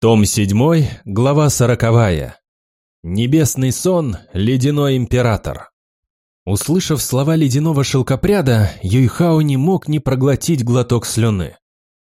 Том 7, глава 40. Небесный сон, ледяной император. Услышав слова ледяного шелкопряда, Юйхао не мог не проглотить глоток слюны.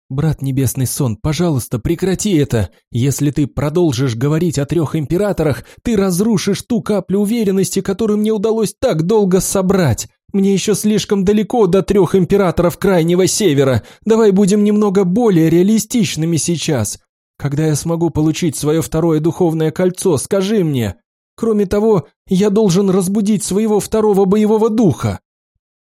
«Брат Небесный Сон, пожалуйста, прекрати это! Если ты продолжишь говорить о трех императорах, ты разрушишь ту каплю уверенности, которую мне удалось так долго собрать. Мне еще слишком далеко до трех императоров Крайнего Севера. Давай будем немного более реалистичными сейчас. Когда я смогу получить свое второе духовное кольцо, скажи мне. Кроме того, я должен разбудить своего второго боевого духа.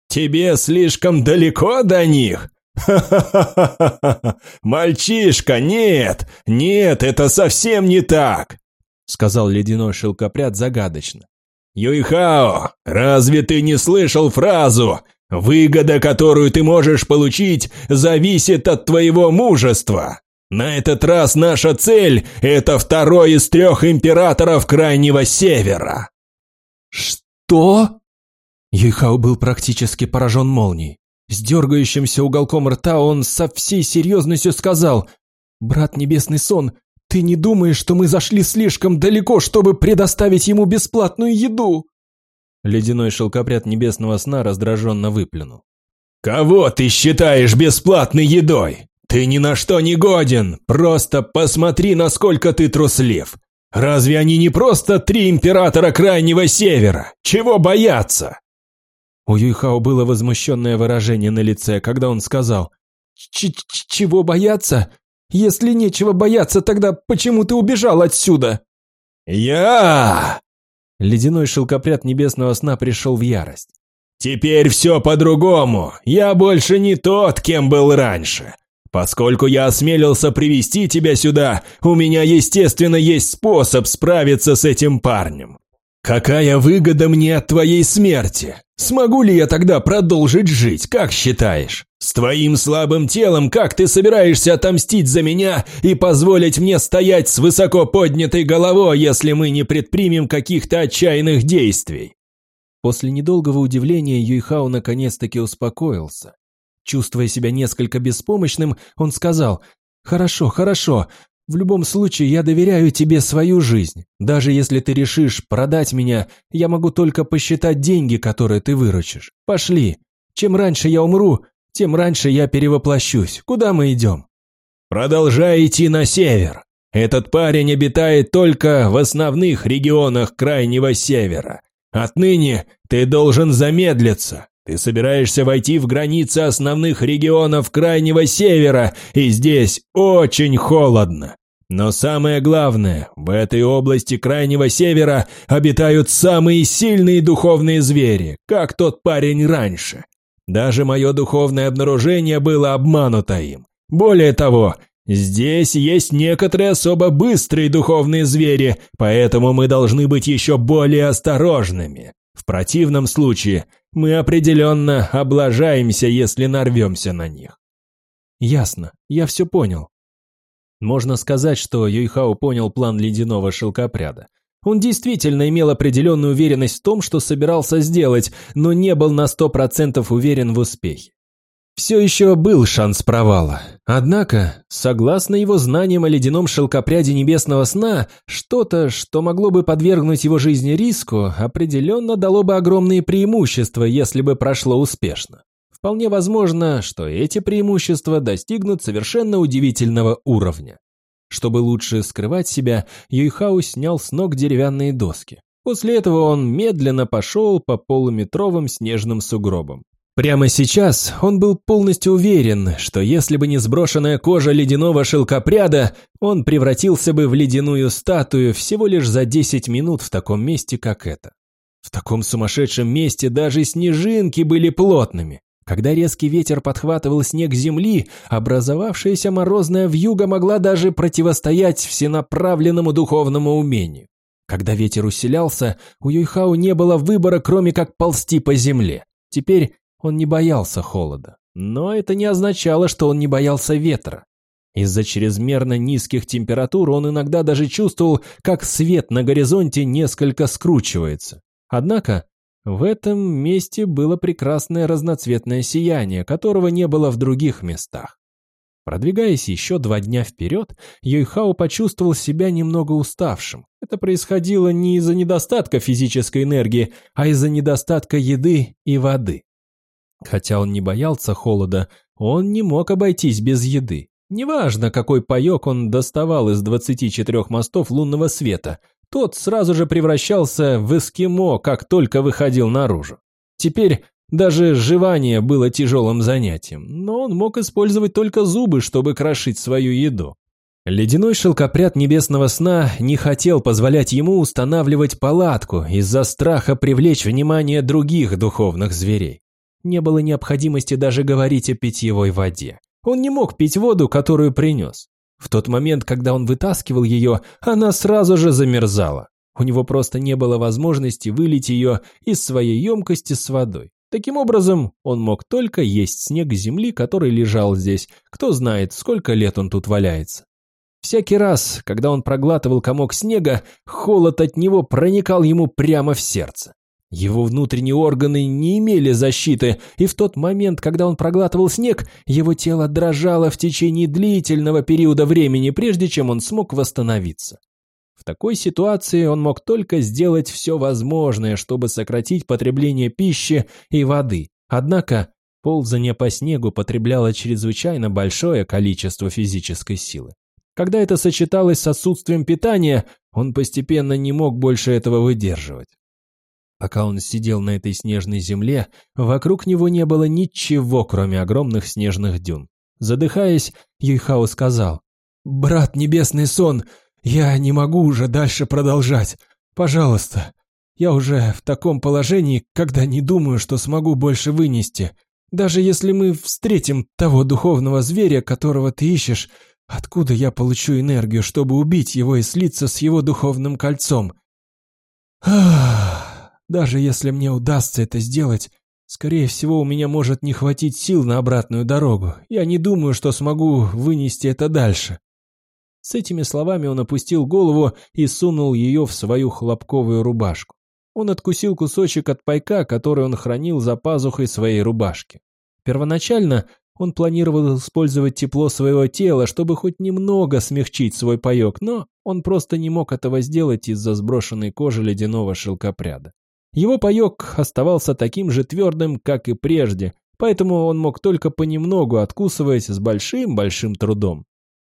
Тебе слишком далеко до них? Ха-ха-ха-ха! Мальчишка, нет! Нет, это совсем не так! Сказал ледяной шелкопряд загадочно. Юйхао, разве ты не слышал фразу «Выгода, которую ты можешь получить, зависит от твоего мужества»? На этот раз наша цель – это второй из трех императоров Крайнего Севера. Что? Юйхао был практически поражен молнией. С дергающимся уголком рта он со всей серьезностью сказал «Брат Небесный Сон, ты не думаешь, что мы зашли слишком далеко, чтобы предоставить ему бесплатную еду?» Ледяной шелкопряд Небесного Сна раздраженно выплюнул. «Кого ты считаешь бесплатной едой? «Ты ни на что не годен! Просто посмотри, насколько ты труслив! Разве они не просто три императора Крайнего Севера? Чего бояться?» У Юйхао было возмущенное выражение на лице, когда он сказал Ч -ч «Чего бояться? Если нечего бояться, тогда почему ты убежал отсюда?» «Я!» Ледяной шелкопряд небесного сна пришел в ярость. «Теперь все по-другому. Я больше не тот, кем был раньше. Поскольку я осмелился привести тебя сюда, у меня, естественно, есть способ справиться с этим парнем. Какая выгода мне от твоей смерти? Смогу ли я тогда продолжить жить, как считаешь? С твоим слабым телом как ты собираешься отомстить за меня и позволить мне стоять с высоко поднятой головой, если мы не предпримем каких-то отчаянных действий?» После недолгого удивления Юйхао наконец-таки успокоился Чувствуя себя несколько беспомощным, он сказал, «Хорошо, хорошо. В любом случае, я доверяю тебе свою жизнь. Даже если ты решишь продать меня, я могу только посчитать деньги, которые ты выручишь. Пошли. Чем раньше я умру, тем раньше я перевоплощусь. Куда мы идем?» «Продолжай идти на север. Этот парень обитает только в основных регионах Крайнего Севера. Отныне ты должен замедлиться. Ты собираешься войти в границы основных регионов Крайнего Севера, и здесь очень холодно. Но самое главное, в этой области Крайнего Севера обитают самые сильные духовные звери, как тот парень раньше. Даже мое духовное обнаружение было обмануто им. Более того, здесь есть некоторые особо быстрые духовные звери, поэтому мы должны быть еще более осторожными. В противном случае мы определенно облажаемся, если нарвемся на них. Ясно, я все понял. Можно сказать, что Юйхао понял план ледяного шелкопряда. Он действительно имел определенную уверенность в том, что собирался сделать, но не был на сто процентов уверен в успехе. Все еще был шанс провала. Однако, согласно его знаниям о ледяном шелкопряде небесного сна, что-то, что могло бы подвергнуть его жизни риску, определенно дало бы огромные преимущества, если бы прошло успешно. Вполне возможно, что эти преимущества достигнут совершенно удивительного уровня. Чтобы лучше скрывать себя, Юйхау снял с ног деревянные доски. После этого он медленно пошел по полуметровым снежным сугробам. Прямо сейчас он был полностью уверен, что если бы не сброшенная кожа ледяного шелкопряда, он превратился бы в ледяную статую всего лишь за 10 минут в таком месте, как это. В таком сумасшедшем месте даже снежинки были плотными. Когда резкий ветер подхватывал снег земли, образовавшаяся морозная вьюга могла даже противостоять всенаправленному духовному умению. Когда ветер усилялся, у Юйхау не было выбора, кроме как ползти по земле. Теперь он не боялся холода, но это не означало, что он не боялся ветра. Из-за чрезмерно низких температур он иногда даже чувствовал, как свет на горизонте несколько скручивается. Однако в этом месте было прекрасное разноцветное сияние, которого не было в других местах. Продвигаясь еще два дня вперед, Юйхао почувствовал себя немного уставшим. Это происходило не из-за недостатка физической энергии, а из-за недостатка еды и воды. Хотя он не боялся холода, он не мог обойтись без еды. Неважно, какой паек он доставал из 24 мостов лунного света, тот сразу же превращался в эскимо, как только выходил наружу. Теперь даже жевание было тяжелым занятием, но он мог использовать только зубы, чтобы крошить свою еду. Ледяной шелкопряд небесного сна не хотел позволять ему устанавливать палатку из-за страха привлечь внимание других духовных зверей. Не было необходимости даже говорить о питьевой воде. Он не мог пить воду, которую принес. В тот момент, когда он вытаскивал ее, она сразу же замерзала. У него просто не было возможности вылить ее из своей емкости с водой. Таким образом, он мог только есть снег земли, который лежал здесь. Кто знает, сколько лет он тут валяется. Всякий раз, когда он проглатывал комок снега, холод от него проникал ему прямо в сердце. Его внутренние органы не имели защиты, и в тот момент, когда он проглатывал снег, его тело дрожало в течение длительного периода времени, прежде чем он смог восстановиться. В такой ситуации он мог только сделать все возможное, чтобы сократить потребление пищи и воды. Однако ползание по снегу потребляло чрезвычайно большое количество физической силы. Когда это сочеталось с отсутствием питания, он постепенно не мог больше этого выдерживать. Пока он сидел на этой снежной земле, вокруг него не было ничего, кроме огромных снежных дюн. Задыхаясь, Юйхао сказал, «Брат Небесный Сон, я не могу уже дальше продолжать. Пожалуйста, я уже в таком положении, когда не думаю, что смогу больше вынести. Даже если мы встретим того духовного зверя, которого ты ищешь, откуда я получу энергию, чтобы убить его и слиться с его духовным кольцом? Ах... Даже если мне удастся это сделать, скорее всего, у меня может не хватить сил на обратную дорогу. Я не думаю, что смогу вынести это дальше. С этими словами он опустил голову и сунул ее в свою хлопковую рубашку. Он откусил кусочек от пайка, который он хранил за пазухой своей рубашки. Первоначально он планировал использовать тепло своего тела, чтобы хоть немного смягчить свой паек, но он просто не мог этого сделать из-за сброшенной кожи ледяного шелкопряда. Его паек оставался таким же твердым, как и прежде, поэтому он мог только понемногу откусывать с большим-большим трудом.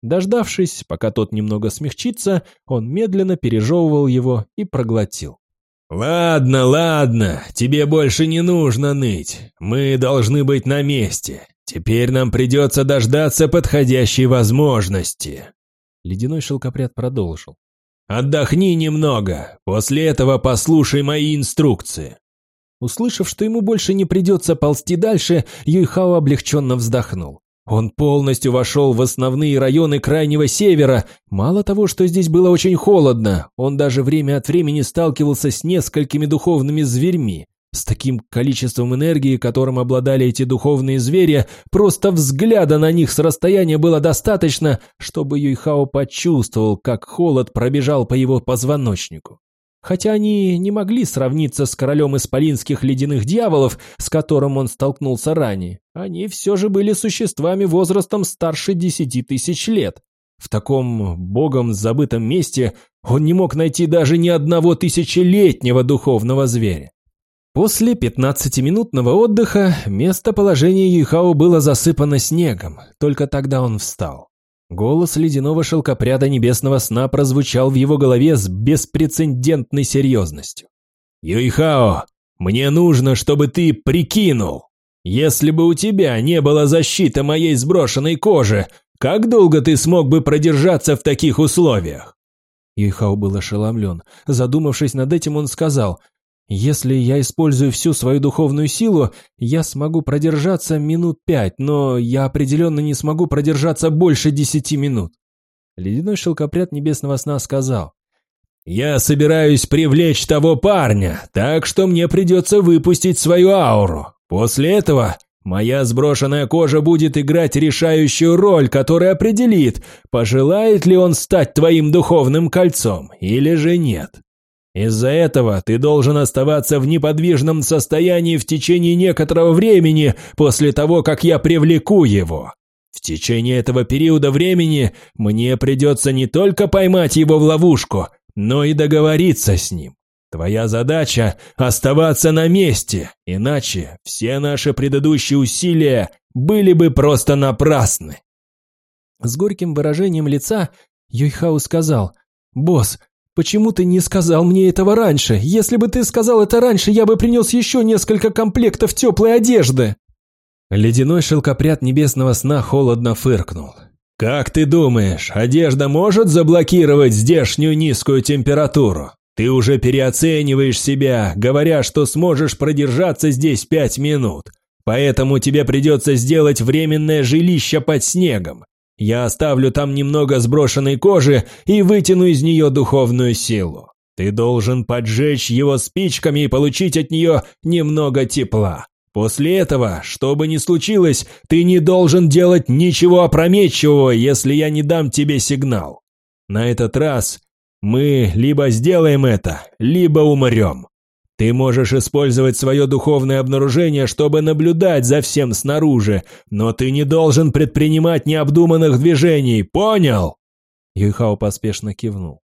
Дождавшись, пока тот немного смягчится, он медленно пережевывал его и проглотил. «Ладно, ладно, тебе больше не нужно ныть. Мы должны быть на месте. Теперь нам придется дождаться подходящей возможности». Ледяной шелкопряд продолжил. Отдохни немного, после этого послушай мои инструкции». Услышав, что ему больше не придется ползти дальше, Юйхао облегченно вздохнул. Он полностью вошел в основные районы Крайнего Севера. Мало того, что здесь было очень холодно, он даже время от времени сталкивался с несколькими духовными зверьми. С таким количеством энергии, которым обладали эти духовные звери, просто взгляда на них с расстояния было достаточно, чтобы Юйхао почувствовал, как холод пробежал по его позвоночнику. Хотя они не могли сравниться с королем исполинских ледяных дьяволов, с которым он столкнулся ранее, они все же были существами возрастом старше десяти тысяч лет. В таком богом забытом месте он не мог найти даже ни одного тысячелетнего духовного зверя. После 15-минутного отдыха местоположение Юйхао было засыпано снегом, только тогда он встал. Голос ледяного шелкопряда небесного сна прозвучал в его голове с беспрецедентной серьезностью. «Юйхао, мне нужно, чтобы ты прикинул. Если бы у тебя не было защиты моей сброшенной кожи, как долго ты смог бы продержаться в таких условиях?» Юйхао был ошеломлен. Задумавшись над этим, он сказал, если я использую всю свою духовную силу, я смогу продержаться минут пять, но я определенно не смогу продержаться больше десяти минут. Ледяной шелкопряд небесного сна сказал. «Я собираюсь привлечь того парня, так что мне придется выпустить свою ауру. После этого моя сброшенная кожа будет играть решающую роль, которая определит, пожелает ли он стать твоим духовным кольцом или же нет. Из-за этого ты должен оставаться в неподвижном состоянии в течение некоторого времени после того, как я привлеку его. В течение этого периода времени мне придется не только поймать его в ловушку, но и договориться с ним. Твоя задача – оставаться на месте, иначе все наши предыдущие усилия были бы просто напрасны. С горьким выражением лица Юйхау сказал, «Босс, почему ты не сказал мне этого раньше? Если бы ты сказал это раньше, я бы принес еще несколько комплектов теплой одежды». Ледяной шелкопряд небесного сна холодно фыркнул. «Как ты думаешь, одежда может заблокировать здешнюю низкую температуру? Ты уже переоцениваешь себя, говоря, что сможешь продержаться здесь пять минут. Поэтому тебе придется сделать временное жилище под снегом. Я оставлю там немного сброшенной кожи и вытяну из нее духовную силу. Ты должен поджечь его спичками и получить от нее немного тепла. После этого, что бы ни случилось, ты не должен делать ничего опрометчивого, если я не дам тебе сигнал. На этот раз мы либо сделаем это, либо умрем. Ты можешь использовать свое духовное обнаружение, чтобы наблюдать за всем снаружи, но ты не должен предпринимать необдуманных движений, понял?» Юйхао поспешно кивнул.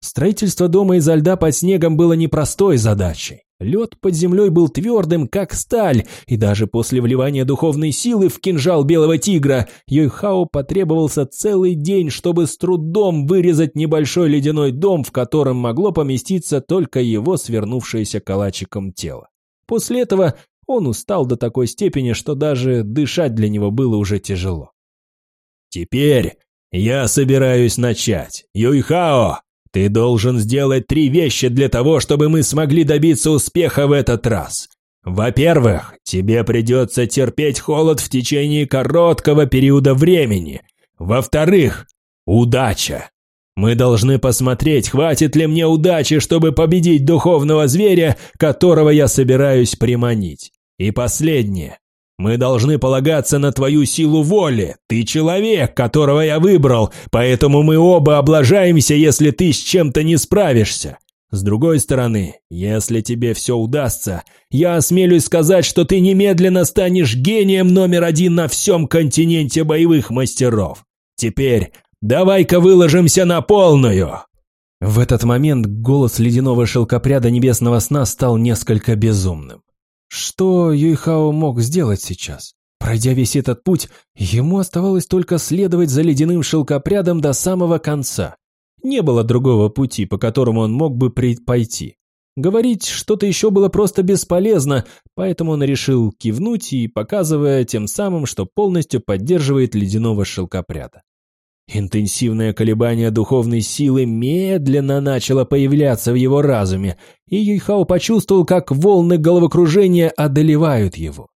Строительство дома изо льда под снегом было непростой задачей. Лед под землей был твердым, как сталь, и даже после вливания духовной силы в кинжал белого тигра Йойхао потребовался целый день, чтобы с трудом вырезать небольшой ледяной дом, в котором могло поместиться только его свернувшееся калачиком тело. После этого он устал до такой степени, что даже дышать для него было уже тяжело. «Теперь я собираюсь начать. Юйхао, ты должен сделать три вещи для того, чтобы мы смогли добиться успеха в этот раз. Во-первых, тебе придется терпеть холод в течение короткого периода времени. Во-вторых, удача. Мы должны посмотреть, хватит ли мне удачи, чтобы победить духовного зверя, которого я собираюсь приманить. И последнее. Мы должны полагаться на твою силу воли. Ты человек, которого я выбрал, поэтому мы оба облажаемся, если ты с чем-то не справишься. С другой стороны, если тебе все удастся, я осмелюсь сказать, что ты немедленно станешь гением номер один на всем континенте боевых мастеров. Теперь давай-ка выложимся на полную!» В этот момент голос ледяного шелкопряда небесного сна стал несколько безумным. Что Юйхао мог сделать сейчас? Пройдя весь этот путь, ему оставалось только следовать за ледяным шелкопрядом до самого конца. Не было другого пути, по которому он мог бы пойти. Говорить что-то еще было просто бесполезно, поэтому он решил кивнуть и показывая тем самым, что полностью поддерживает ледяного шелкопряда. Интенсивное колебание духовной силы медленно начало появляться в его разуме, и Юйхао почувствовал, как волны головокружения одолевают его.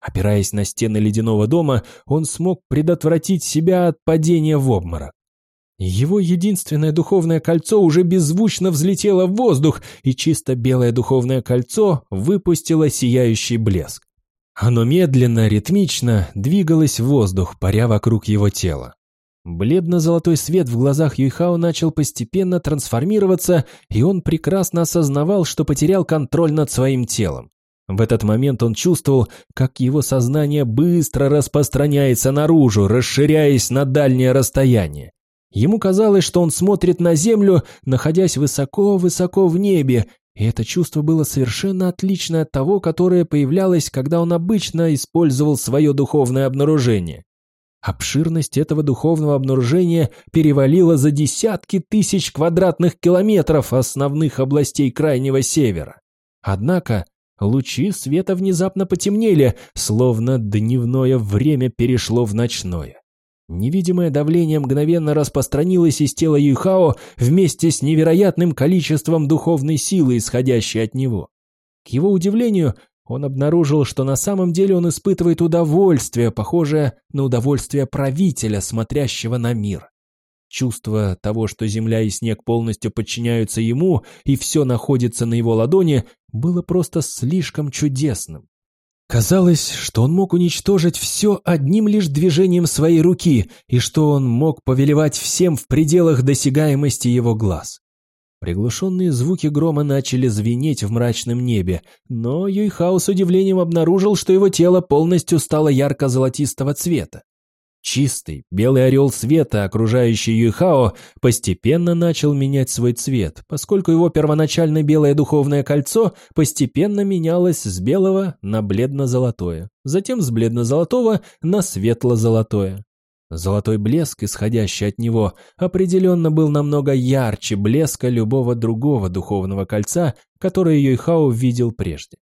Опираясь на стены ледяного дома, он смог предотвратить себя от падения в обморок. Его единственное духовное кольцо уже беззвучно взлетело в воздух, и чисто белое духовное кольцо выпустило сияющий блеск. Оно медленно, ритмично двигалось в воздух, паря вокруг его тела. Бледно-золотой свет в глазах Юйхао начал постепенно трансформироваться, и он прекрасно осознавал, что потерял контроль над своим телом. В этот момент он чувствовал, как его сознание быстро распространяется наружу, расширяясь на дальнее расстояние. Ему казалось, что он смотрит на землю, находясь высоко-высоко в небе, и это чувство было совершенно отличное от того, которое появлялось, когда он обычно использовал свое духовное обнаружение. Обширность этого духовного обнаружения перевалила за десятки тысяч квадратных километров основных областей Крайнего Севера. Однако лучи света внезапно потемнели, словно дневное время перешло в ночное. Невидимое давление мгновенно распространилось из тела Юйхао вместе с невероятным количеством духовной силы, исходящей от него. К его удивлению, он обнаружил, что на самом деле он испытывает удовольствие, похожее на удовольствие правителя, смотрящего на мир. Чувство того, что земля и снег полностью подчиняются ему, и все находится на его ладони, было просто слишком чудесным. Казалось, что он мог уничтожить все одним лишь движением своей руки, и что он мог повелевать всем в пределах досягаемости его глаз. Приглушенные звуки грома начали звенеть в мрачном небе, но Юйхао с удивлением обнаружил, что его тело полностью стало ярко-золотистого цвета. Чистый, белый орел света, окружающий Юйхао, постепенно начал менять свой цвет, поскольку его первоначально белое духовное кольцо постепенно менялось с белого на бледно-золотое, затем с бледно-золотого на светло-золотое. Золотой блеск, исходящий от него, определенно был намного ярче блеска любого другого духовного кольца, которое Юйхао видел прежде.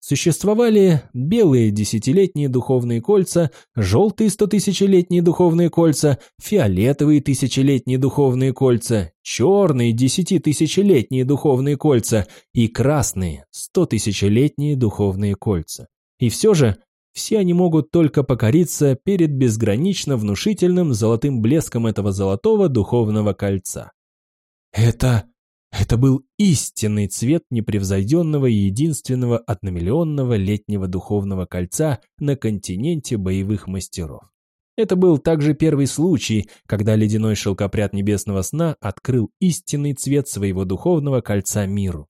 Существовали белые десятилетние духовные кольца, желтые стотысячелетние духовные кольца, фиолетовые тысячелетние духовные кольца, черные десятитысячелетние духовные кольца и красные стотысячелетние духовные кольца. И все же все они могут только покориться перед безгранично внушительным золотым блеском этого золотого духовного кольца. Это это был истинный цвет непревзойденного и единственного одномиллионного летнего духовного кольца на континенте боевых мастеров. Это был также первый случай, когда ледяной шелкопряд небесного сна открыл истинный цвет своего духовного кольца миру.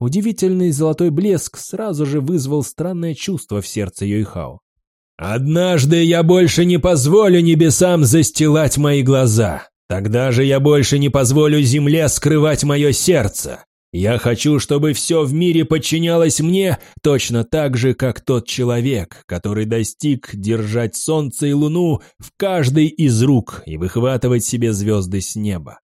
Удивительный золотой блеск сразу же вызвал странное чувство в сердце Юйхао. «Однажды я больше не позволю небесам застилать мои глаза. Тогда же я больше не позволю земле скрывать мое сердце. Я хочу, чтобы все в мире подчинялось мне точно так же, как тот человек, который достиг держать солнце и луну в каждой из рук и выхватывать себе звезды с неба.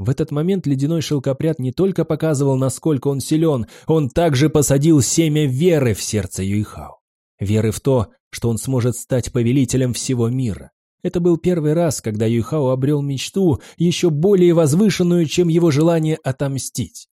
В этот момент ледяной шелкопряд не только показывал, насколько он силен, он также посадил семя веры в сердце Юйхао. Веры в то, что он сможет стать повелителем всего мира. Это был первый раз, когда Юйхао обрел мечту, еще более возвышенную, чем его желание отомстить.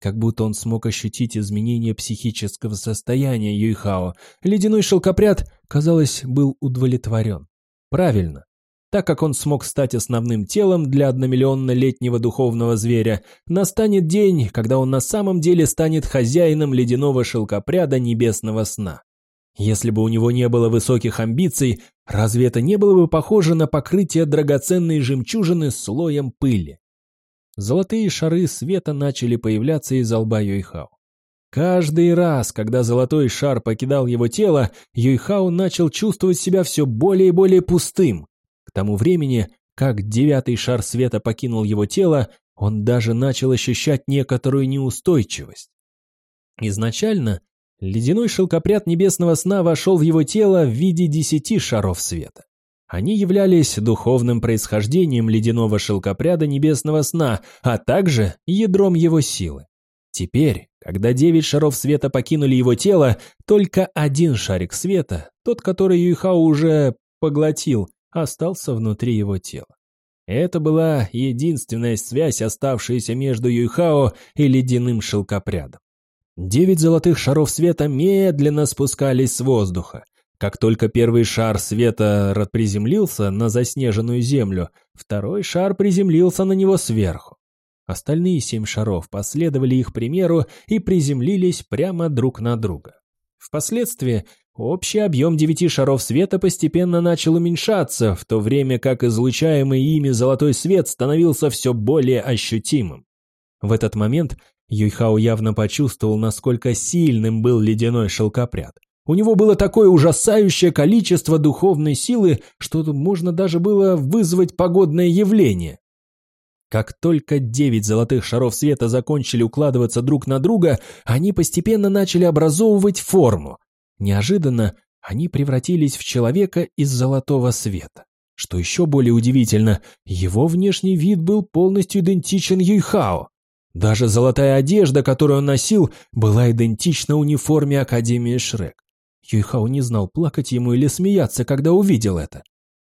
Как будто он смог ощутить изменение психического состояния Юйхао, ледяной шелкопряд, казалось, был удовлетворен. Правильно. Так как он смог стать основным телом для одномиллионно-летнего духовного зверя, настанет день, когда он на самом деле станет хозяином ледяного шелкопряда небесного сна. Если бы у него не было высоких амбиций, разве это не было бы похоже на покрытие драгоценной жемчужины слоем пыли? Золотые шары света начали появляться из лба Юйхао. Каждый раз, когда золотой шар покидал его тело, Юйхао начал чувствовать себя все более и более пустым. К тому времени, как девятый шар света покинул его тело, он даже начал ощущать некоторую неустойчивость. Изначально Ледяной шелкопряд небесного сна вошел в его тело в виде десяти шаров света. Они являлись духовным происхождением ледяного шелкопряда небесного сна, а также ядром его силы. Теперь, когда девять шаров света покинули его тело, только один шарик света, тот, который Юйхао уже поглотил, остался внутри его тела. Это была единственная связь, оставшаяся между Юйхао и ледяным шелкопрядом. Девять золотых шаров света медленно спускались с воздуха. Как только первый шар света приземлился на заснеженную землю, второй шар приземлился на него сверху. Остальные семь шаров последовали их примеру и приземлились прямо друг на друга. Впоследствии общий объем девяти шаров света постепенно начал уменьшаться, в то время как излучаемый ими золотой свет становился все более ощутимым. В этот момент Юйхао явно почувствовал, насколько сильным был ледяной шелкопряд. У него было такое ужасающее количество духовной силы, что можно даже было вызвать погодное явление. Как только девять золотых шаров света закончили укладываться друг на друга, они постепенно начали образовывать форму. Неожиданно они превратились в человека из золотого света. Что еще более удивительно, его внешний вид был полностью идентичен Юйхао. Даже золотая одежда, которую он носил, была идентична униформе Академии Шрек. Юйхао не знал, плакать ему или смеяться, когда увидел это.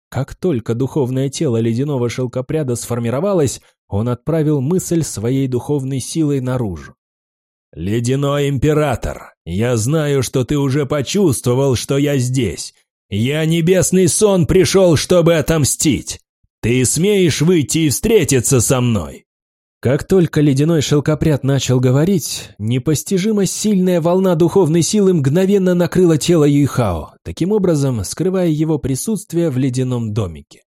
Как только духовное тело ледяного шелкопряда сформировалось, он отправил мысль своей духовной силой наружу. «Ледяной император, я знаю, что ты уже почувствовал, что я здесь. Я небесный сон пришел, чтобы отомстить. Ты смеешь выйти и встретиться со мной?» Как только ледяной шелкопряд начал говорить, непостижимо сильная волна духовной силы мгновенно накрыла тело Юйхао, таким образом скрывая его присутствие в ледяном домике.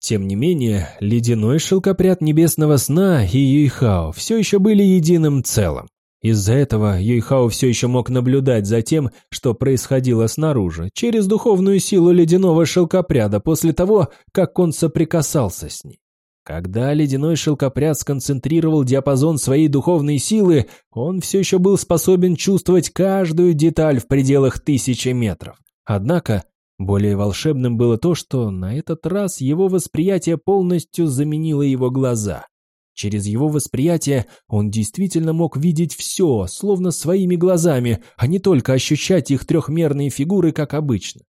Тем не менее, ледяной шелкопряд небесного сна и Юйхао все еще были единым целым. Из-за этого Юйхао все еще мог наблюдать за тем, что происходило снаружи, через духовную силу ледяного шелкопряда после того, как он соприкасался с ней. Когда ледяной шелкопряд сконцентрировал диапазон своей духовной силы, он все еще был способен чувствовать каждую деталь в пределах тысячи метров. Однако, более волшебным было то, что на этот раз его восприятие полностью заменило его глаза. Через его восприятие он действительно мог видеть все, словно своими глазами, а не только ощущать их трехмерные фигуры, как обычно.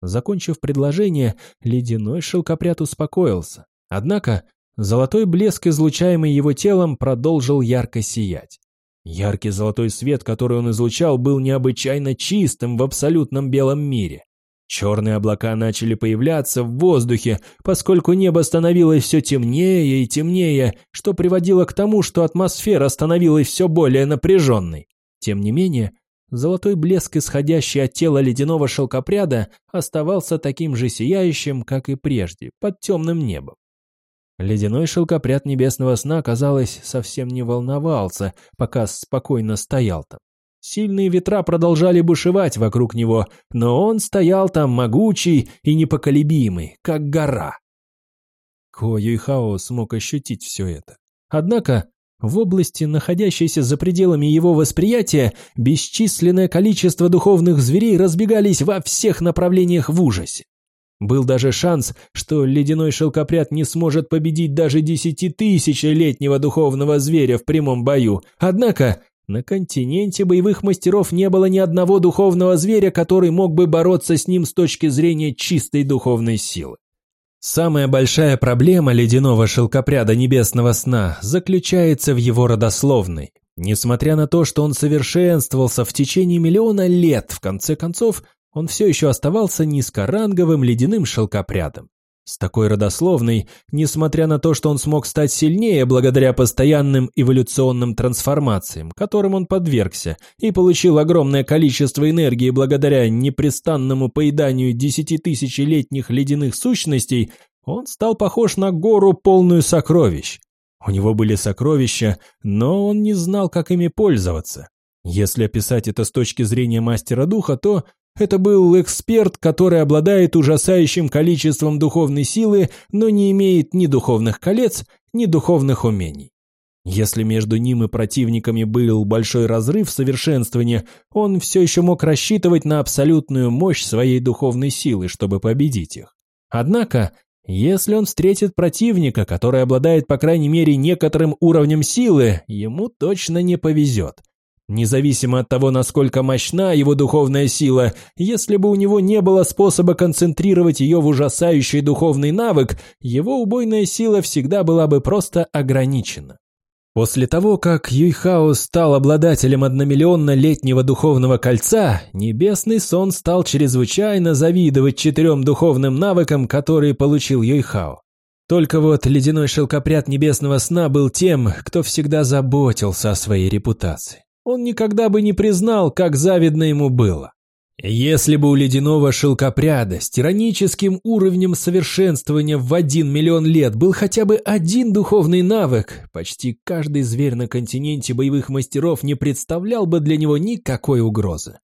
Закончив предложение, ледяной шелкопряд успокоился. Однако золотой блеск, излучаемый его телом, продолжил ярко сиять. Яркий золотой свет, который он излучал, был необычайно чистым в абсолютном белом мире. Черные облака начали появляться в воздухе, поскольку небо становилось все темнее и темнее, что приводило к тому, что атмосфера становилась все более напряженной. Тем не менее, золотой блеск, исходящий от тела ледяного шелкопряда, оставался таким же сияющим, как и прежде, под темным небом. Ледяной шелкопряд небесного сна, казалось, совсем не волновался, пока спокойно стоял там. Сильные ветра продолжали бушевать вокруг него, но он стоял там могучий и непоколебимый, как гора. Ко Юйхао смог ощутить все это. Однако в области, находящейся за пределами его восприятия, бесчисленное количество духовных зверей разбегались во всех направлениях в ужасе. Был даже шанс, что ледяной шелкопряд не сможет победить даже десятитысячелетнего духовного зверя в прямом бою. Однако на континенте боевых мастеров не было ни одного духовного зверя, который мог бы бороться с ним с точки зрения чистой духовной силы. Самая большая проблема ледяного шелкопряда небесного сна заключается в его родословной. Несмотря на то, что он совершенствовался в течение миллиона лет, в конце концов, он все еще оставался низкоранговым ледяным шелкопрядом. С такой родословной, несмотря на то, что он смог стать сильнее благодаря постоянным эволюционным трансформациям, которым он подвергся, и получил огромное количество энергии благодаря непрестанному поеданию десятитысячелетних ледяных сущностей, он стал похож на гору, полную сокровищ. У него были сокровища, но он не знал, как ими пользоваться. Если описать это с точки зрения мастера духа, то это был эксперт, который обладает ужасающим количеством духовной силы, но не имеет ни духовных колец, ни духовных умений. Если между ним и противниками был большой разрыв в совершенствовании, он все еще мог рассчитывать на абсолютную мощь своей духовной силы, чтобы победить их. Однако, если он встретит противника, который обладает по крайней мере некоторым уровнем силы, ему точно не повезет. Независимо от того, насколько мощна его духовная сила, если бы у него не было способа концентрировать ее в ужасающий духовный навык, его убойная сила всегда была бы просто ограничена. После того, как Юйхао стал обладателем одномиллионно-летнего духовного кольца, Небесный Сон стал чрезвычайно завидовать четырем духовным навыкам, которые получил Юйхао. Только вот ледяной шелкопряд Небесного Сна был тем, кто всегда заботился о своей репутации он никогда бы не признал, как завидно ему было. Если бы у ледяного шелкопряда с тираническим уровнем совершенствования в один миллион лет был хотя бы один духовный навык, почти каждый зверь на континенте боевых мастеров не представлял бы для него никакой угрозы.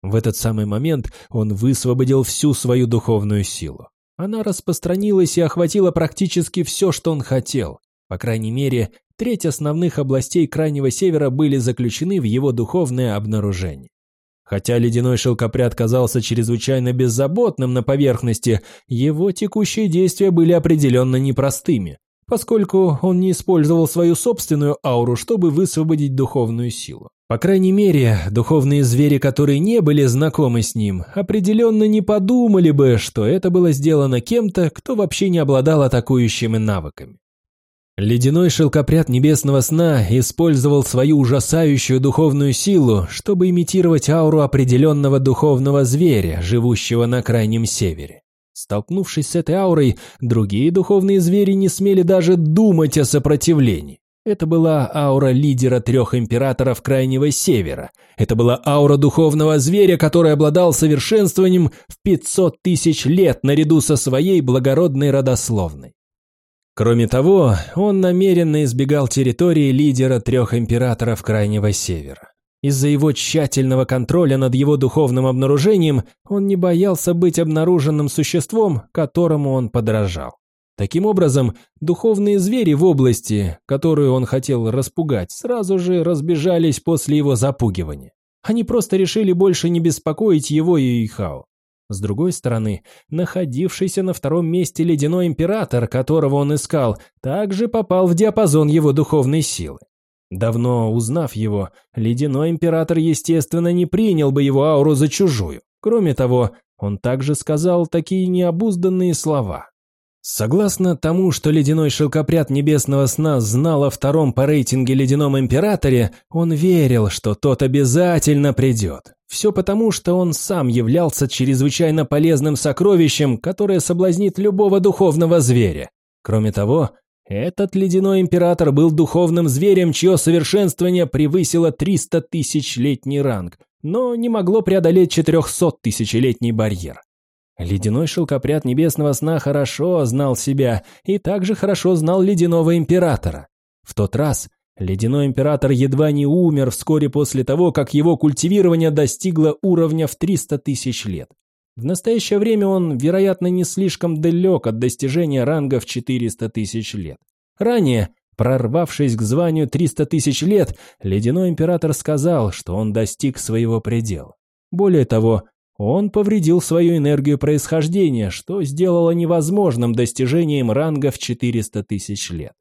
В этот самый момент он высвободил всю свою духовную силу. Она распространилась и охватила практически все, что он хотел. По крайней мере, треть основных областей Крайнего Севера были заключены в его духовное обнаружение. Хотя ледяной шелкопряд казался чрезвычайно беззаботным на поверхности, его текущие действия были определенно непростыми, поскольку он не использовал свою собственную ауру, чтобы высвободить духовную силу. По крайней мере, духовные звери, которые не были знакомы с ним, определенно не подумали бы, что это было сделано кем-то, кто вообще не обладал атакующими навыками. Ледяной шелкопряд небесного сна использовал свою ужасающую духовную силу, чтобы имитировать ауру определенного духовного зверя, живущего на крайнем севере. Столкнувшись с этой аурой, другие духовные звери не смели даже думать о сопротивлении. Это была аура лидера трех императоров Крайнего Севера. Это была аура духовного зверя, который обладал совершенствованием в 500 тысяч лет наряду со своей благородной родословной. Кроме того, он намеренно избегал территории лидера трех императоров Крайнего Севера. Из-за его тщательного контроля над его духовным обнаружением он не боялся быть обнаруженным существом, которому он подражал. Таким образом, духовные звери в области, которую он хотел распугать, сразу же разбежались после его запугивания. Они просто решили больше не беспокоить его и Ихао. С другой стороны, находившийся на втором месте ледяной император, которого он искал, также попал в диапазон его духовной силы. Давно узнав его, ледяной император, естественно, не принял бы его ауру за чужую. Кроме того, он также сказал такие необузданные слова. Согласно тому, что ледяной шелкопряд небесного сна знал о втором по рейтинге ледяном императоре, он верил, что тот обязательно придет. Все потому, что он сам являлся чрезвычайно полезным сокровищем, которое соблазнит любого духовного зверя. Кроме того, этот ледяной император был духовным зверем, чье совершенствование превысило 300 тысяч-летний ранг, но не могло преодолеть 400 тысячелетний барьер. Ледяной шелкопряд небесного сна хорошо знал себя и также хорошо знал ледяного императора. В тот раз ледяной император едва не умер вскоре после того, как его культивирование достигло уровня в 300 тысяч лет. В настоящее время он, вероятно, не слишком далек от достижения ранга в 400 тысяч лет. Ранее, прорвавшись к званию 300 тысяч лет, ледяной император сказал, что он достиг своего предела. Более того, он повредил свою энергию происхождения, что сделало невозможным достижением ранга в 400 тысяч лет.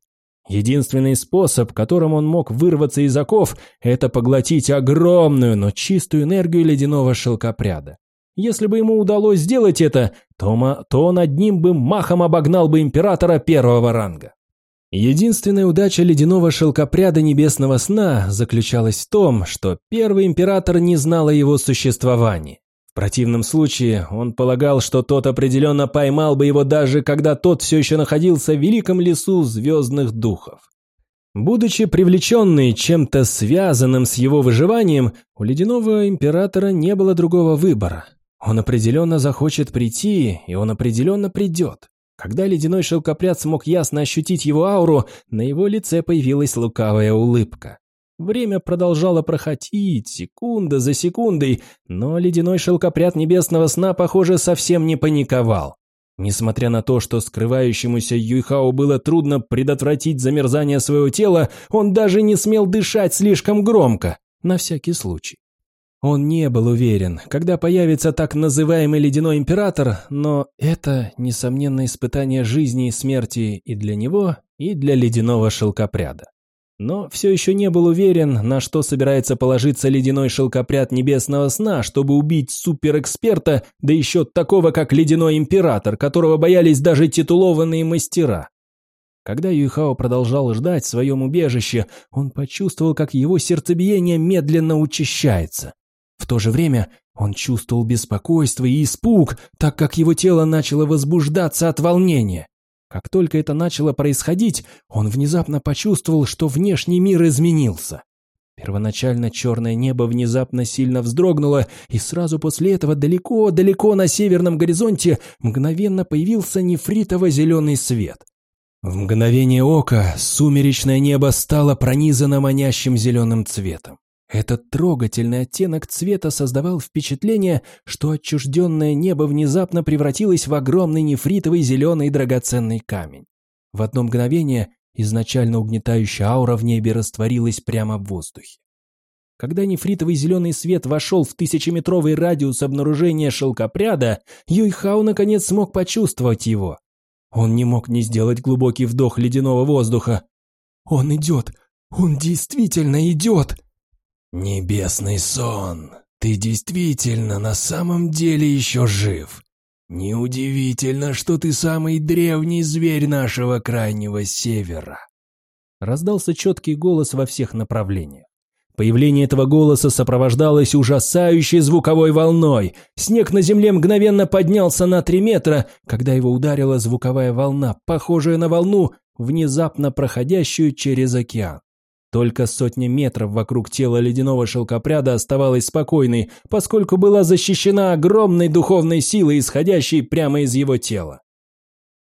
Единственный способ, которым он мог вырваться из оков, это поглотить огромную, но чистую энергию ледяного шелкопряда. Если бы ему удалось сделать это, то, то он одним бы махом обогнал бы императора первого ранга. Единственная удача ледяного шелкопряда небесного сна заключалась в том, что первый император не знал о его существовании противном случае он полагал, что тот определенно поймал бы его даже когда тот все еще находился в великом лесу звездных духов. Будучи привлеченный чем-то связанным с его выживанием, у ледяного императора не было другого выбора. Он определенно захочет прийти, и он определенно придет. Когда ледяной шелкопряд смог ясно ощутить его ауру, на его лице появилась лукавая улыбка. Время продолжало проходить, секунда за секундой, но ледяной шелкопряд небесного сна, похоже, совсем не паниковал. Несмотря на то, что скрывающемуся Юйхао было трудно предотвратить замерзание своего тела, он даже не смел дышать слишком громко, на всякий случай. Он не был уверен, когда появится так называемый ледяной император, но это, несомненно, испытание жизни и смерти и для него, и для ледяного шелкопряда но все еще не был уверен, на что собирается положиться ледяной шелкопряд небесного сна, чтобы убить суперэксперта, да еще такого, как ледяной император, которого боялись даже титулованные мастера. Когда Юйхао продолжал ждать в своем убежище, он почувствовал, как его сердцебиение медленно учащается. В то же время он чувствовал беспокойство и испуг, так как его тело начало возбуждаться от волнения. Как только это начало происходить, он внезапно почувствовал, что внешний мир изменился. Первоначально черное небо внезапно сильно вздрогнуло, и сразу после этого далеко-далеко на северном горизонте мгновенно появился нефритово-зеленый свет. В мгновение ока сумеречное небо стало пронизано манящим зеленым цветом. Этот трогательный оттенок цвета создавал впечатление, что отчужденное небо внезапно превратилось в огромный нефритовый зеленый драгоценный камень. В одно мгновение изначально угнетающая аура в небе растворилась прямо в воздухе. Когда нефритовый зеленый свет вошел в тысячеметровый радиус обнаружения шелкопряда, Юйхао наконец смог почувствовать его. Он не мог не сделать глубокий вдох ледяного воздуха. «Он идет! Он действительно идет!» «Небесный сон, ты действительно на самом деле еще жив. Неудивительно, что ты самый древний зверь нашего крайнего севера». Раздался четкий голос во всех направлениях. Появление этого голоса сопровождалось ужасающей звуковой волной. Снег на земле мгновенно поднялся на три метра, когда его ударила звуковая волна, похожая на волну, внезапно проходящую через океан. Только сотни метров вокруг тела ледяного шелкопряда оставалась спокойной, поскольку была защищена огромной духовной силой, исходящей прямо из его тела.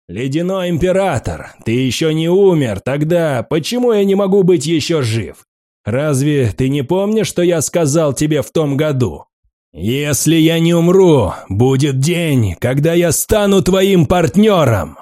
«Ледяной император, ты еще не умер, тогда почему я не могу быть еще жив? Разве ты не помнишь, что я сказал тебе в том году? Если я не умру, будет день, когда я стану твоим партнером!»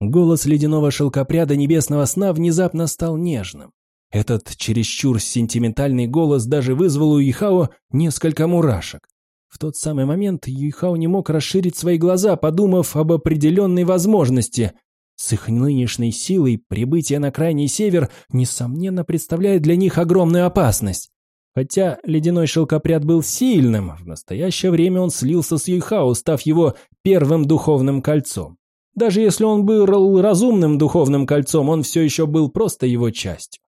Голос ледяного шелкопряда небесного сна внезапно стал нежным. Этот чересчур сентиментальный голос даже вызвал у Юйхао несколько мурашек. В тот самый момент Юйхао не мог расширить свои глаза, подумав об определенной возможности. С их нынешней силой прибытие на крайний север, несомненно, представляет для них огромную опасность. Хотя ледяной шелкопряд был сильным, в настоящее время он слился с Юйхао, став его первым духовным кольцом. Даже если он был разумным духовным кольцом, он все еще был просто его частью.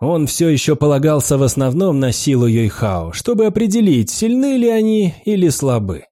Он все еще полагался в основном на силу Йойхао, чтобы определить, сильны ли они или слабы.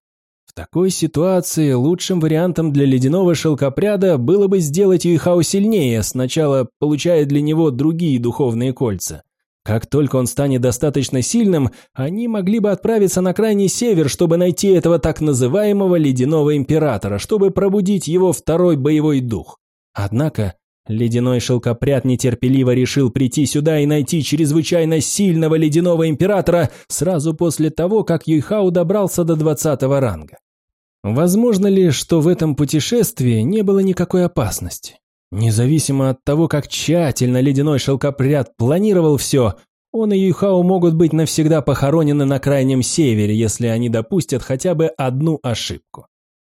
В такой ситуации лучшим вариантом для ледяного шелкопряда было бы сделать Юйхао сильнее, сначала получая для него другие духовные кольца. Как только он станет достаточно сильным, они могли бы отправиться на крайний север, чтобы найти этого так называемого ледяного императора, чтобы пробудить его второй боевой дух. Однако Ледяной шелкопряд нетерпеливо решил прийти сюда и найти чрезвычайно сильного ледяного императора сразу после того, как Юйхау добрался до двадцатого ранга. Возможно ли, что в этом путешествии не было никакой опасности? Независимо от того, как тщательно ледяной шелкопряд планировал все, он и Юйхао могут быть навсегда похоронены на крайнем севере, если они допустят хотя бы одну ошибку.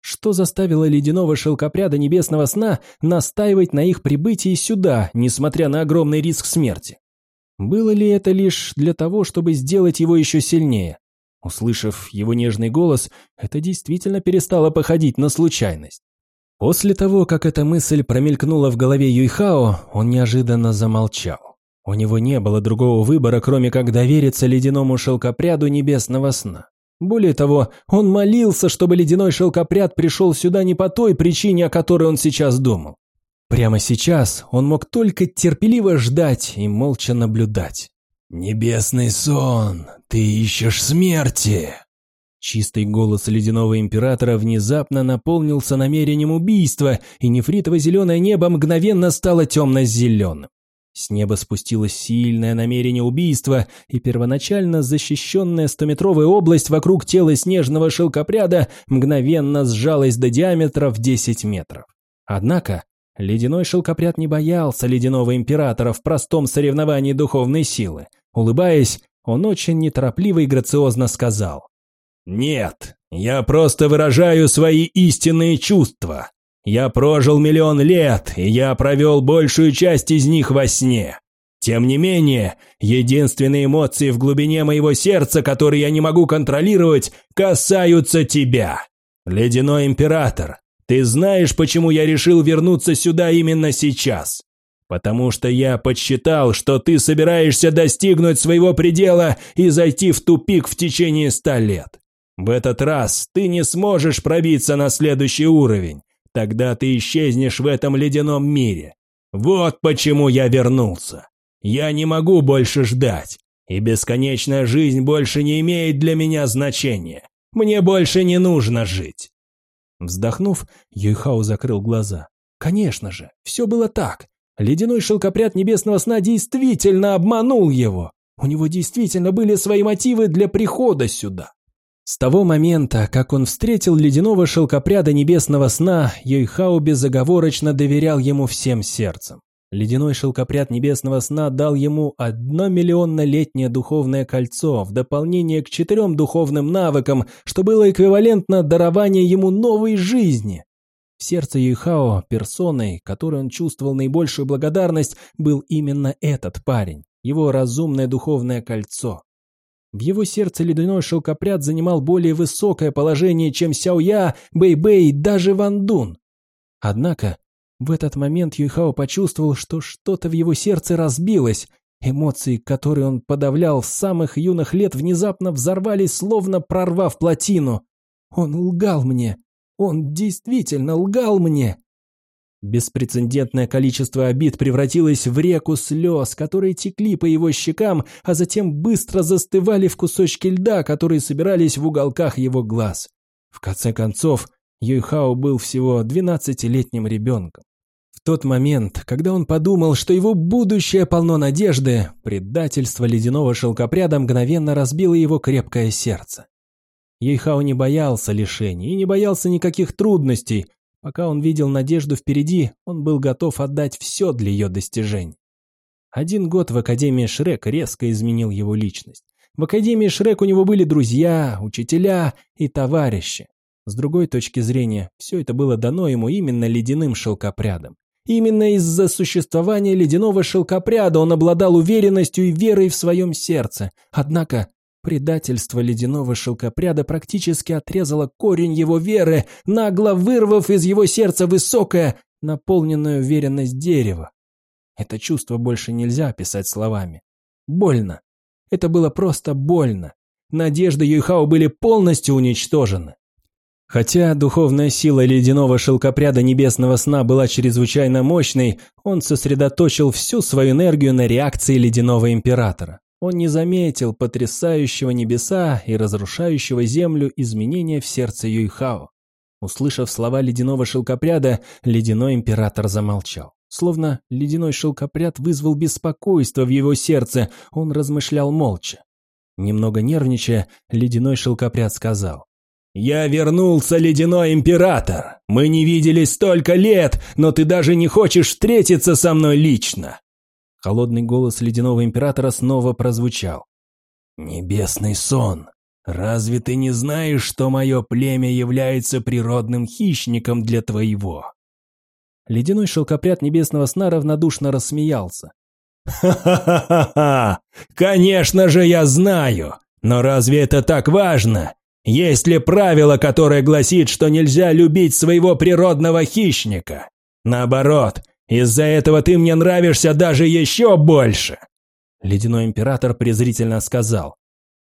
Что заставило ледяного шелкопряда небесного сна настаивать на их прибытии сюда, несмотря на огромный риск смерти? Было ли это лишь для того, чтобы сделать его еще сильнее? Услышав его нежный голос, это действительно перестало походить на случайность. После того, как эта мысль промелькнула в голове Юйхао, он неожиданно замолчал. У него не было другого выбора, кроме как довериться ледяному шелкопряду небесного сна. Более того, он молился, чтобы ледяной шелкопряд пришел сюда не по той причине, о которой он сейчас думал. Прямо сейчас он мог только терпеливо ждать и молча наблюдать. «Небесный сон, ты ищешь смерти!» Чистый голос ледяного императора внезапно наполнился намерением убийства, и нефритово-зеленое небо мгновенно стало темно-зеленым. С неба спустилось сильное намерение убийства, и первоначально защищенная стометровая область вокруг тела снежного шелкопряда мгновенно сжалась до диаметра в 10 метров. Однако ледяной шелкопряд не боялся ледяного императора в простом соревновании духовной силы. Улыбаясь, он очень неторопливо и грациозно сказал. «Нет, я просто выражаю свои истинные чувства. Я прожил миллион лет, и я провел большую часть из них во сне. Тем не менее, единственные эмоции в глубине моего сердца, которые я не могу контролировать, касаются тебя. Ледяной император, ты знаешь, почему я решил вернуться сюда именно сейчас? Потому что я подсчитал, что ты собираешься достигнуть своего предела и зайти в тупик в течение ста лет. В этот раз ты не сможешь пробиться на следующий уровень, Тогда ты исчезнешь в этом ледяном мире. Вот почему я вернулся. Я не могу больше ждать, и бесконечная жизнь больше не имеет для меня значения. Мне больше не нужно жить. Вздохнув, Юйхао закрыл глаза. Конечно же, все было так. Ледяной шелкопряд небесного сна действительно обманул его. У него действительно были свои мотивы для прихода сюда. С того момента, как он встретил ледяного шелкопряда небесного сна, Йойхао безоговорочно доверял ему всем сердцем. Ледяной шелкопряд небесного сна дал ему одно миллионнолетнее духовное кольцо в дополнение к четырем духовным навыкам, что было эквивалентно дарованию ему новой жизни. В сердце Юйхао персоной, которой он чувствовал наибольшую благодарность, был именно этот парень, его разумное духовное кольцо. В его сердце ледяной шелкопряд занимал более высокое положение, чем Сяоя, Бэй-Бэй, даже Ван Дун. Однако в этот момент Юйхао почувствовал, что что-то в его сердце разбилось. Эмоции, которые он подавлял с самых юных лет, внезапно взорвались, словно прорвав плотину. Он лгал мне. Он действительно лгал мне. Беспрецедентное количество обид превратилось в реку слез, которые текли по его щекам, а затем быстро застывали в кусочки льда, которые собирались в уголках его глаз. В конце концов, Юйхао был всего 12-летним ребенком. тот момент, когда он подумал, что его будущее полно надежды, предательство ледяного шелкопряда мгновенно разбило его крепкое сердце. Ейхао не боялся лишений и не боялся никаких трудностей. Пока он видел надежду впереди, он был готов отдать все для ее достижений. Один год в Академии Шрек резко изменил его личность. В Академии Шрек у него были друзья, учителя и товарищи. С другой точки зрения, все это было дано ему именно ледяным шелкопрядом. Именно из-за существования ледяного шелкопряда он обладал уверенностью и верой в своем сердце. Однако предательство ледяного шелкопряда практически отрезало корень его веры, нагло вырвав из его сердца высокое, наполненное уверенность дерева. Это чувство больше нельзя описать словами. Больно. Это было просто больно. Надежды Юйхао были полностью уничтожены. Хотя духовная сила ледяного шелкопряда небесного сна была чрезвычайно мощной, он сосредоточил всю свою энергию на реакции ледяного императора. Он не заметил потрясающего небеса и разрушающего землю изменения в сердце Юйхао. Услышав слова ледяного шелкопряда, ледяной император замолчал. Словно ледяной шелкопряд вызвал беспокойство в его сердце, он размышлял молча. Немного нервничая, ледяной шелкопряд сказал. «Я вернулся, ледяной император! Мы не виделись столько лет, но ты даже не хочешь встретиться со мной лично!» Холодный голос ледяного императора снова прозвучал. «Небесный сон! Разве ты не знаешь, что мое племя является природным хищником для твоего?» Ледяной шелкопряд небесного сна равнодушно рассмеялся. «Ха-ха-ха-ха! Конечно же я знаю! Но разве это так важно? Есть ли правило, которое гласит, что нельзя любить своего природного хищника? Наоборот, из-за этого ты мне нравишься даже еще больше!» Ледяной император презрительно сказал.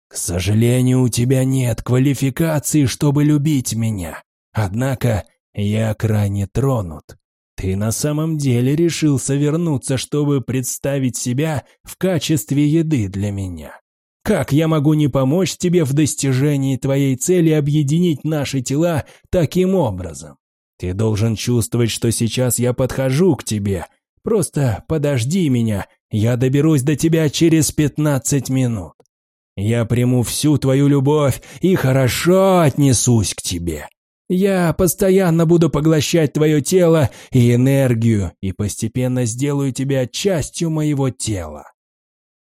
«К сожалению, у тебя нет квалификации, чтобы любить меня. Однако я крайне тронут. Ты на самом деле решился вернуться, чтобы представить себя в качестве еды для меня. Как я могу не помочь тебе в достижении твоей цели объединить наши тела таким образом? Ты должен чувствовать, что сейчас я подхожу к тебе. Просто подожди меня, я доберусь до тебя через пятнадцать минут. Я приму всю твою любовь и хорошо отнесусь к тебе. Я постоянно буду поглощать твое тело и энергию и постепенно сделаю тебя частью моего тела.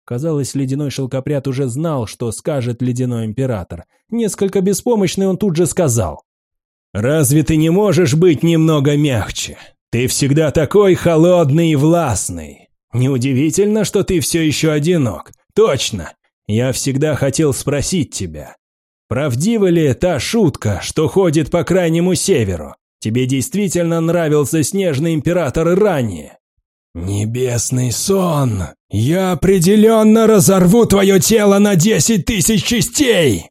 Казалось, ледяной шелкопряд уже знал, что скажет ледяной император. Несколько беспомощный он тут же сказал. «Разве ты не можешь быть немного мягче? Ты всегда такой холодный и властный. Неудивительно, что ты все еще одинок. Точно. Я всегда хотел спросить тебя. Правдива ли та шутка, что ходит по крайнему северу? Тебе действительно нравился снежный император ранее?» «Небесный сон! Я определенно разорву твое тело на десять тысяч частей!»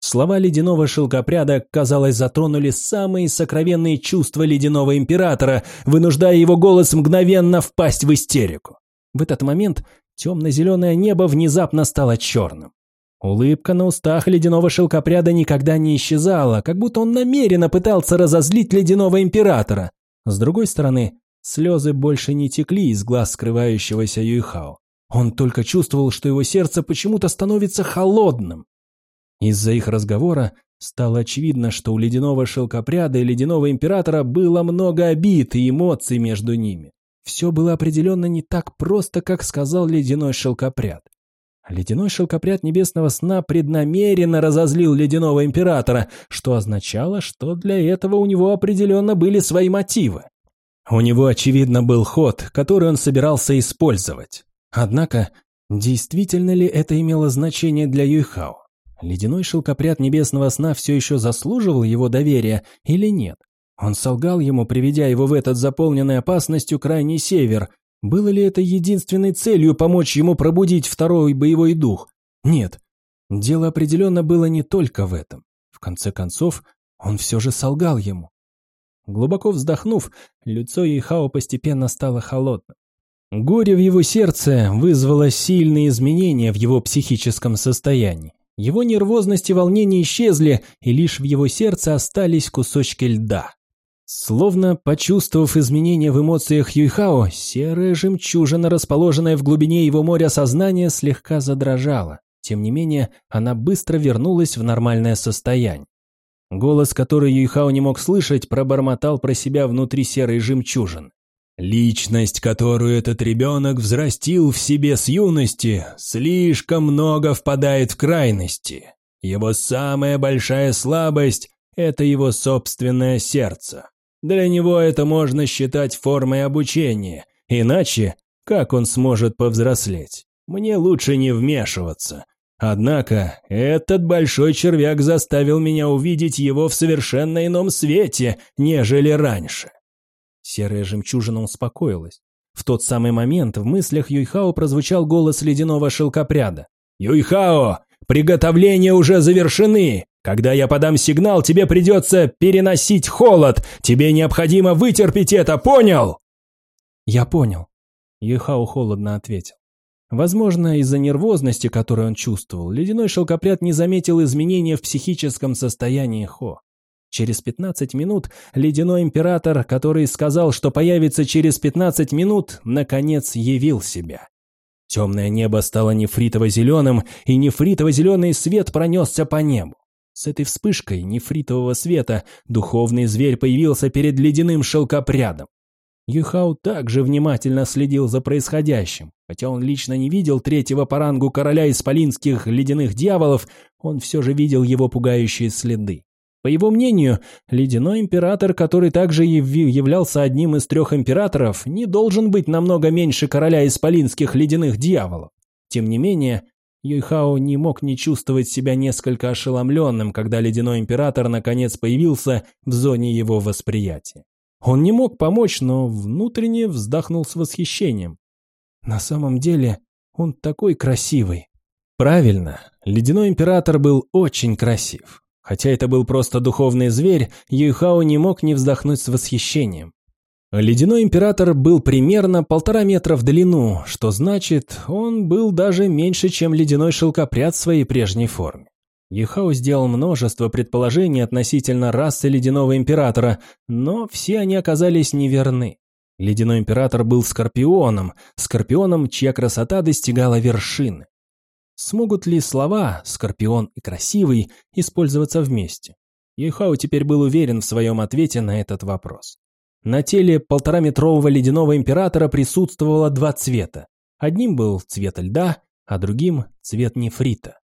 Слова ледяного шелкопряда, казалось, затронули самые сокровенные чувства ледяного императора, вынуждая его голос мгновенно впасть в истерику. В этот момент темно-зеленое небо внезапно стало черным. Улыбка на устах ледяного шелкопряда никогда не исчезала, как будто он намеренно пытался разозлить ледяного императора. С другой стороны, Слезы больше не текли из глаз скрывающегося Юйхао. Он только чувствовал, что его сердце почему-то становится холодным. Из-за их разговора стало очевидно, что у ледяного шелкопряда и ледяного императора было много обид и эмоций между ними. Все было определенно не так просто, как сказал ледяной шелкопряд. Ледяной шелкопряд небесного сна преднамеренно разозлил ледяного императора, что означало, что для этого у него определенно были свои мотивы. У него, очевидно, был ход, который он собирался использовать. Однако, действительно ли это имело значение для Юйхао? Ледяной шелкопряд небесного сна все еще заслуживал его доверия или нет? Он солгал ему, приведя его в этот заполненный опасностью крайний север. Было ли это единственной целью помочь ему пробудить второй боевой дух? Нет. Дело определенно было не только в этом. В конце концов, он все же солгал ему. Глубоко вздохнув, лицо Ихао постепенно стало холодным. Горе в его сердце вызвало сильные изменения в его психическом состоянии. Его нервозность и волнение исчезли, и лишь в его сердце остались кусочки льда. Словно почувствовав изменения в эмоциях Юйхао, серая жемчужина, расположенная в глубине его моря сознания, слегка задрожала. Тем не менее, она быстро вернулась в нормальное состояние. Голос, который Юйхао не мог слышать, пробормотал про себя внутри серой жемчужин. Личность, которую этот ребенок взрастил в себе с юности, слишком много впадает в крайности. Его самая большая слабость – это его собственное сердце. Для него это можно считать формой обучения, иначе как он сможет повзрослеть? Мне лучше не вмешиваться. Однако этот большой червяк заставил меня увидеть его в совершенно ином свете, нежели раньше. Серая жемчужина успокоилась. В тот самый момент в мыслях Юйхао прозвучал голос ледяного шелкопряда. «Юйхао, приготовления уже завершены! Когда я подам сигнал, тебе придется переносить холод. Тебе необходимо вытерпеть это, понял?» «Я понял», — Юхао холодно ответил. Возможно, из-за нервозности, которую он чувствовал, ледяной шелкопряд не заметил изменения в психическом состоянии Хо. Через 15 минут ледяной император, который сказал, что появится через 15 минут, наконец явил себя. Темное небо стало нефритово-зеленым, и нефритово-зеленый свет пронесся по небу. С этой вспышкой нефритового света духовный зверь появился перед ледяным шелкопрядом. Юхау также внимательно следил за происходящим. Хотя он лично не видел третьего по рангу короля исполинских ледяных дьяволов, он все же видел его пугающие следы. По его мнению, ледяной император, который также являлся одним из трех императоров, не должен быть намного меньше короля исполинских ледяных дьяволов. Тем не менее, Юйхао не мог не чувствовать себя несколько ошеломленным, когда ледяной император наконец появился в зоне его восприятия. Он не мог помочь, но внутренне вздохнул с восхищением. На самом деле, он такой красивый. Правильно, ледяной император был очень красив. Хотя это был просто духовный зверь, Юйхао не мог не вздохнуть с восхищением. Ледяной император был примерно полтора метра в длину, что значит, он был даже меньше, чем ледяной шелкопряд в своей прежней форме. Юхао сделал множество предположений относительно расы ледяного императора, но все они оказались неверны. Ледяной император был скорпионом, скорпионом, чья красота достигала вершины. Смогут ли слова «скорпион» и «красивый» использоваться вместе? Юхао теперь был уверен в своем ответе на этот вопрос. На теле полтораметрового ледяного императора присутствовало два цвета. Одним был цвет льда, а другим – цвет нефрита.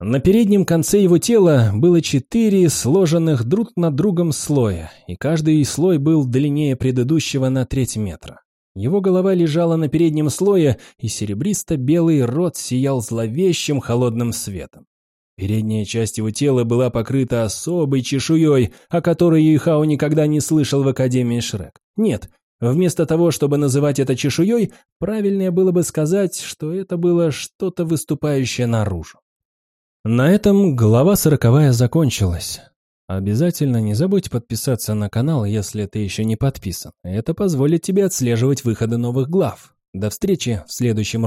На переднем конце его тела было четыре сложенных друг над другом слоя, и каждый слой был длиннее предыдущего на треть метра. Его голова лежала на переднем слое, и серебристо-белый рот сиял зловещим холодным светом. Передняя часть его тела была покрыта особой чешуей, о которой Юйхао никогда не слышал в Академии Шрек. Нет, вместо того, чтобы называть это чешуей, правильнее было бы сказать, что это было что-то выступающее наружу. На этом глава сороковая закончилась. Обязательно не забудь подписаться на канал, если ты еще не подписан. Это позволит тебе отслеживать выходы новых глав. До встречи в следующем